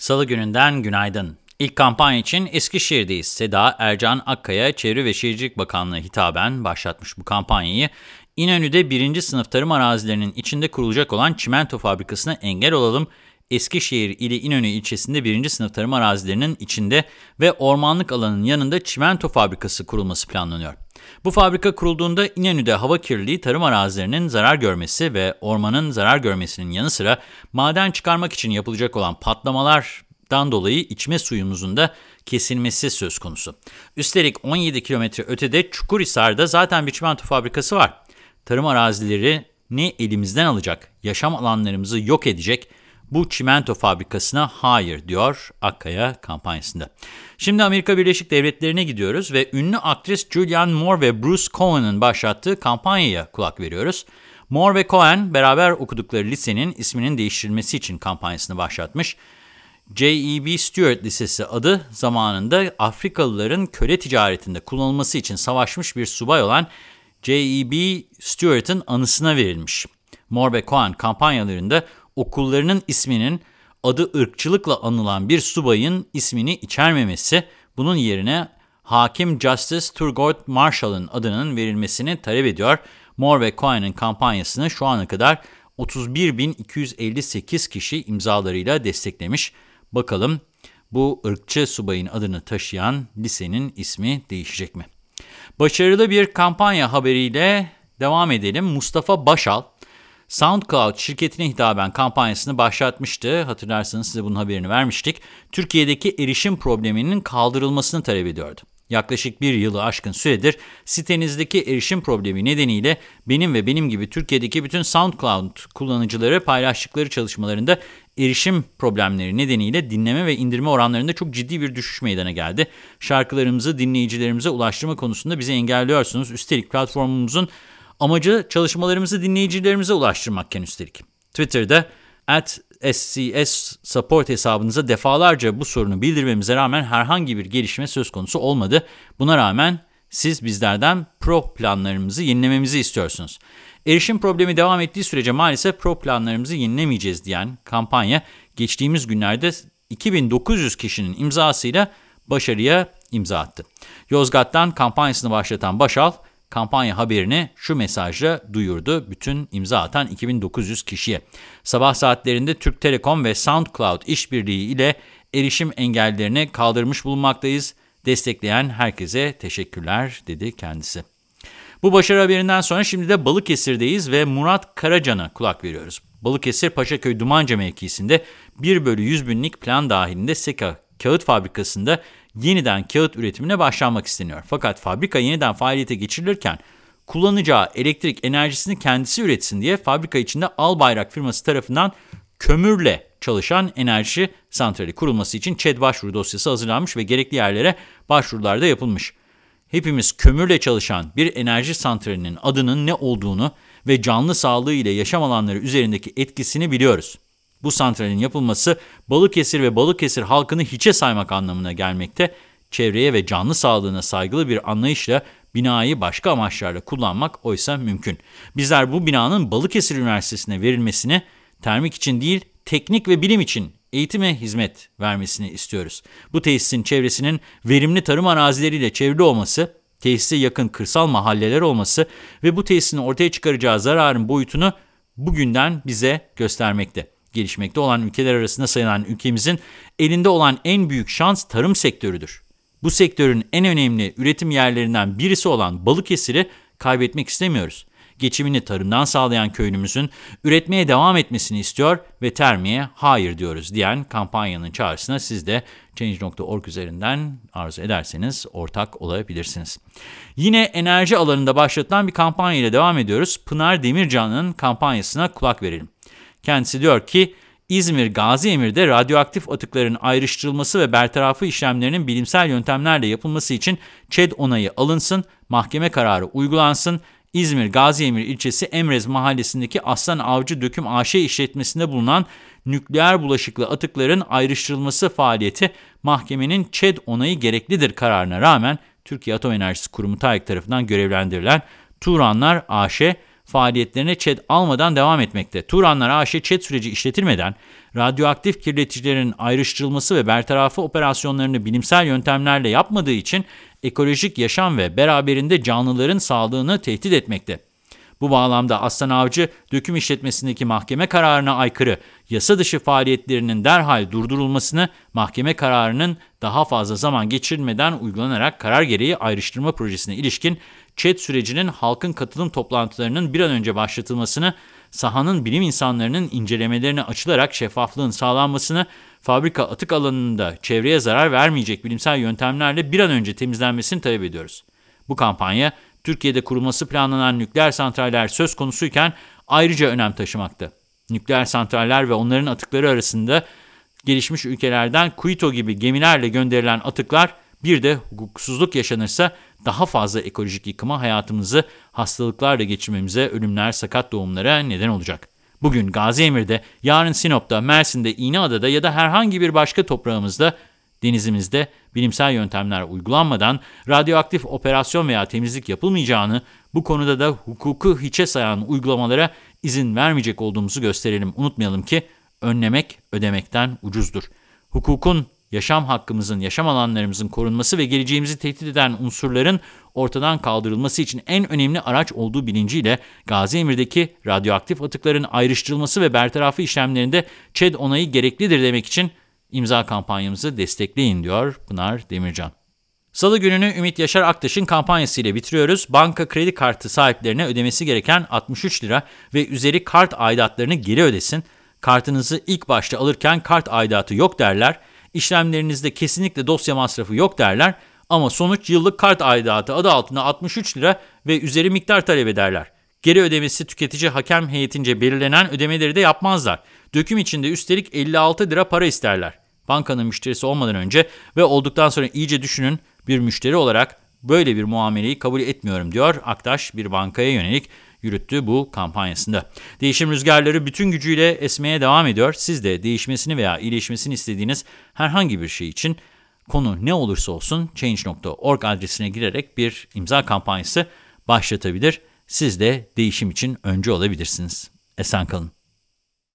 Salı gününden günaydın. İlk kampanya için Eskişehir'deyiz. Seda Ercan Akkaya Çevre ve Şehircilik Bakanlığı hitaben başlatmış bu kampanyayı. İnönü'de birinci sınıf tarım arazilerinin içinde kurulacak olan çimento fabrikasına engel olalım. Eskişehir ile İnönü ilçesinde birinci sınıf tarım arazilerinin içinde ve ormanlık alanın yanında çimento fabrikası kurulması planlanıyor. Bu fabrika kurulduğunda İnönü'de hava kirliliği tarım arazilerinin zarar görmesi ve ormanın zarar görmesinin yanı sıra maden çıkarmak için yapılacak olan patlamalardan dolayı içme suyumuzun da kesilmesi söz konusu. Üstelik 17 kilometre ötede Çukurhisar'da zaten bir çimento fabrikası var. Tarım arazileri ne elimizden alacak, yaşam alanlarımızı yok edecek bu çimento fabrikasına hayır diyor Akkaya kampanyasında. Şimdi Amerika Birleşik Devletleri'ne gidiyoruz ve ünlü aktris Julianne Moore ve Bruce Cohen'ın başlattığı kampanyaya kulak veriyoruz. Moore ve Cohen beraber okudukları lisenin isminin değiştirilmesi için kampanyasını başlatmış. J.E.B. Stewart Lisesi adı zamanında Afrikalıların köle ticaretinde kullanılması için savaşmış bir subay olan J.E.B. Stewart'ın anısına verilmiş. Moore ve Cohen kampanyalarında okullarının isminin adı ırkçılıkla anılan bir subayın ismini içermemesi, bunun yerine Hakim Justice Thurgood Marshall'ın adının verilmesini talep ediyor. Moore ve Cohen'in kampanyasını şu ana kadar 31.258 kişi imzalarıyla desteklemiş. Bakalım bu ırkçı subayın adını taşıyan lisenin ismi değişecek mi? Başarılı bir kampanya haberiyle devam edelim. Mustafa Başal, SoundCloud şirketine hitaben kampanyasını başlatmıştı. Hatırlarsanız size bunun haberini vermiştik. Türkiye'deki erişim probleminin kaldırılmasını talep ediyordu. Yaklaşık bir yılı aşkın süredir sitenizdeki erişim problemi nedeniyle benim ve benim gibi Türkiye'deki bütün SoundCloud kullanıcıları paylaştıkları çalışmalarında erişim problemleri nedeniyle dinleme ve indirme oranlarında çok ciddi bir düşüş meydana geldi. Şarkılarımızı dinleyicilerimize ulaştırma konusunda bizi engelliyorsunuz. Üstelik platformumuzun Amacı çalışmalarımızı dinleyicilerimize ulaştırmakken üstelik. Twitter'da at SCS Support hesabınıza defalarca bu sorunu bildirmemize rağmen herhangi bir gelişme söz konusu olmadı. Buna rağmen siz bizlerden Pro planlarımızı yenilememizi istiyorsunuz. Erişim problemi devam ettiği sürece maalesef Pro planlarımızı yenilemeyeceğiz diyen kampanya geçtiğimiz günlerde 2900 kişinin imzasıyla başarıya imza attı. Yozgat'tan kampanyasını başlatan Başal, kampanya haberini şu mesajla duyurdu bütün imza atan 2900 kişiye. Sabah saatlerinde Türk Telekom ve SoundCloud işbirliği ile erişim engellerini kaldırmış bulunmaktayız. Destekleyen herkese teşekkürler dedi kendisi. Bu başarı haberinden sonra şimdi de Balıkesir'deyiz ve Murat Karacan'a kulak veriyoruz. Balıkesir Paşaköy Dumanca mevkisinde 1 bölü 100 binlik plan dahilinde Seka kağıt fabrikasında yeniden kağıt üretimine başlanmak isteniyor. Fakat fabrika yeniden faaliyete geçirilirken kullanacağı elektrik enerjisini kendisi üretsin diye fabrika içinde Albayrak firması tarafından kömürle çalışan enerji santrali kurulması için ÇED başvuru dosyası hazırlanmış ve gerekli yerlere başvurular da yapılmış. Hepimiz kömürle çalışan bir enerji santralinin adının ne olduğunu ve canlı sağlığı ile yaşam alanları üzerindeki etkisini biliyoruz. Bu santralin yapılması Balıkesir ve Balıkesir halkını hiçe saymak anlamına gelmekte. Çevreye ve canlı sağlığına saygılı bir anlayışla binayı başka amaçlarla kullanmak oysa mümkün. Bizler bu binanın Balıkesir Üniversitesi'ne verilmesini termik için değil, teknik ve bilim için eğitime hizmet vermesini istiyoruz. Bu tesisin çevresinin verimli tarım arazileriyle çevrili olması, tesise yakın kırsal mahalleler olması ve bu tesisin ortaya çıkaracağı zararın boyutunu bugünden bize göstermekte gelişmekte olan ülkeler arasında sayılan ülkemizin elinde olan en büyük şans tarım sektörüdür. Bu sektörün en önemli üretim yerlerinden birisi olan Balıkesir'i kaybetmek istemiyoruz. Geçimini tarımdan sağlayan köylümüzün üretmeye devam etmesini istiyor ve termiye hayır diyoruz diyen kampanyanın çağrısına siz de Change.org üzerinden arzu ederseniz ortak olabilirsiniz. Yine enerji alanında başlatılan bir kampanya ile devam ediyoruz. Pınar Demircan'ın kampanyasına kulak verelim. Kendisi diyor ki İzmir Gazi Emir'de radyoaktif atıkların ayrıştırılması ve bertarafı işlemlerinin bilimsel yöntemlerle yapılması için ÇED onayı alınsın, mahkeme kararı uygulansın, İzmir Gazi Emir ilçesi Emrez mahallesindeki Aslan Avcı Döküm AŞ işletmesinde bulunan nükleer bulaşıklı atıkların ayrıştırılması faaliyeti mahkemenin ÇED onayı gereklidir kararına rağmen Türkiye Atom Enerjisi Kurumu TAEK tarafından görevlendirilen Turanlar AŞ faaliyetlerine ÇED almadan devam etmekte. Turanlar AŞ ÇED süreci işletilmeden radyoaktif kirleticilerin ayrıştırılması ve bertarafı operasyonlarını bilimsel yöntemlerle yapmadığı için ekolojik yaşam ve beraberinde canlıların sağlığını tehdit etmekte. Bu bağlamda Aslan Avcı, döküm işletmesindeki mahkeme kararına aykırı yasa dışı faaliyetlerinin derhal durdurulmasını, mahkeme kararının daha fazla zaman geçirilmeden uygulanarak karar gereği ayrıştırma projesine ilişkin ÇED sürecinin halkın katılım toplantılarının bir an önce başlatılmasını, sahanın bilim insanlarının incelemelerine açılarak şeffaflığın sağlanmasını, fabrika atık alanında çevreye zarar vermeyecek bilimsel yöntemlerle bir an önce temizlenmesini talep ediyoruz. Bu kampanya, Türkiye'de kurulması planlanan nükleer santraller söz konusuyken ayrıca önem taşımakta. Nükleer santraller ve onların atıkları arasında gelişmiş ülkelerden Kuito gibi gemilerle gönderilen atıklar bir de hukuksuzluk yaşanırsa daha fazla ekolojik yıkıma hayatımızı hastalıklarla geçirmemize, ölümler, sakat doğumlara neden olacak. Bugün Gazi Emir'de, yarın Sinop'ta, Mersin'de, İğneada'da ya da herhangi bir başka toprağımızda denizimizde bilimsel yöntemler uygulanmadan radyoaktif operasyon veya temizlik yapılmayacağını, bu konuda da hukuku hiçe sayan uygulamalara izin vermeyecek olduğumuzu gösterelim. Unutmayalım ki önlemek ödemekten ucuzdur. Hukukun, yaşam hakkımızın, yaşam alanlarımızın korunması ve geleceğimizi tehdit eden unsurların ortadan kaldırılması için en önemli araç olduğu bilinciyle Gazi Emir'deki radyoaktif atıkların ayrıştırılması ve bertarafı işlemlerinde ÇED onayı gereklidir demek için İmza kampanyamızı destekleyin diyor Pınar Demircan. Salı gününü Ümit Yaşar Aktaş'ın kampanyasıyla bitiriyoruz. Banka kredi kartı sahiplerine ödemesi gereken 63 lira ve üzeri kart aidatlarını geri ödesin. Kartınızı ilk başta alırken kart aidatı yok derler. İşlemlerinizde kesinlikle dosya masrafı yok derler. Ama sonuç yıllık kart aidatı adı altında 63 lira ve üzeri miktar talep ederler. Geri ödemesi tüketici hakem heyetince belirlenen ödemeleri de yapmazlar. Döküm içinde üstelik 56 lira para isterler. Bankanın müşterisi olmadan önce ve olduktan sonra iyice düşünün bir müşteri olarak böyle bir muameleyi kabul etmiyorum diyor Aktaş bir bankaya yönelik yürüttüğü bu kampanyasında. Değişim rüzgarları bütün gücüyle esmeye devam ediyor. Siz de değişmesini veya iyileşmesini istediğiniz herhangi bir şey için konu ne olursa olsun change.org adresine girerek bir imza kampanyası başlatabilir. Siz de değişim için öncü olabilirsiniz. Esen kalın.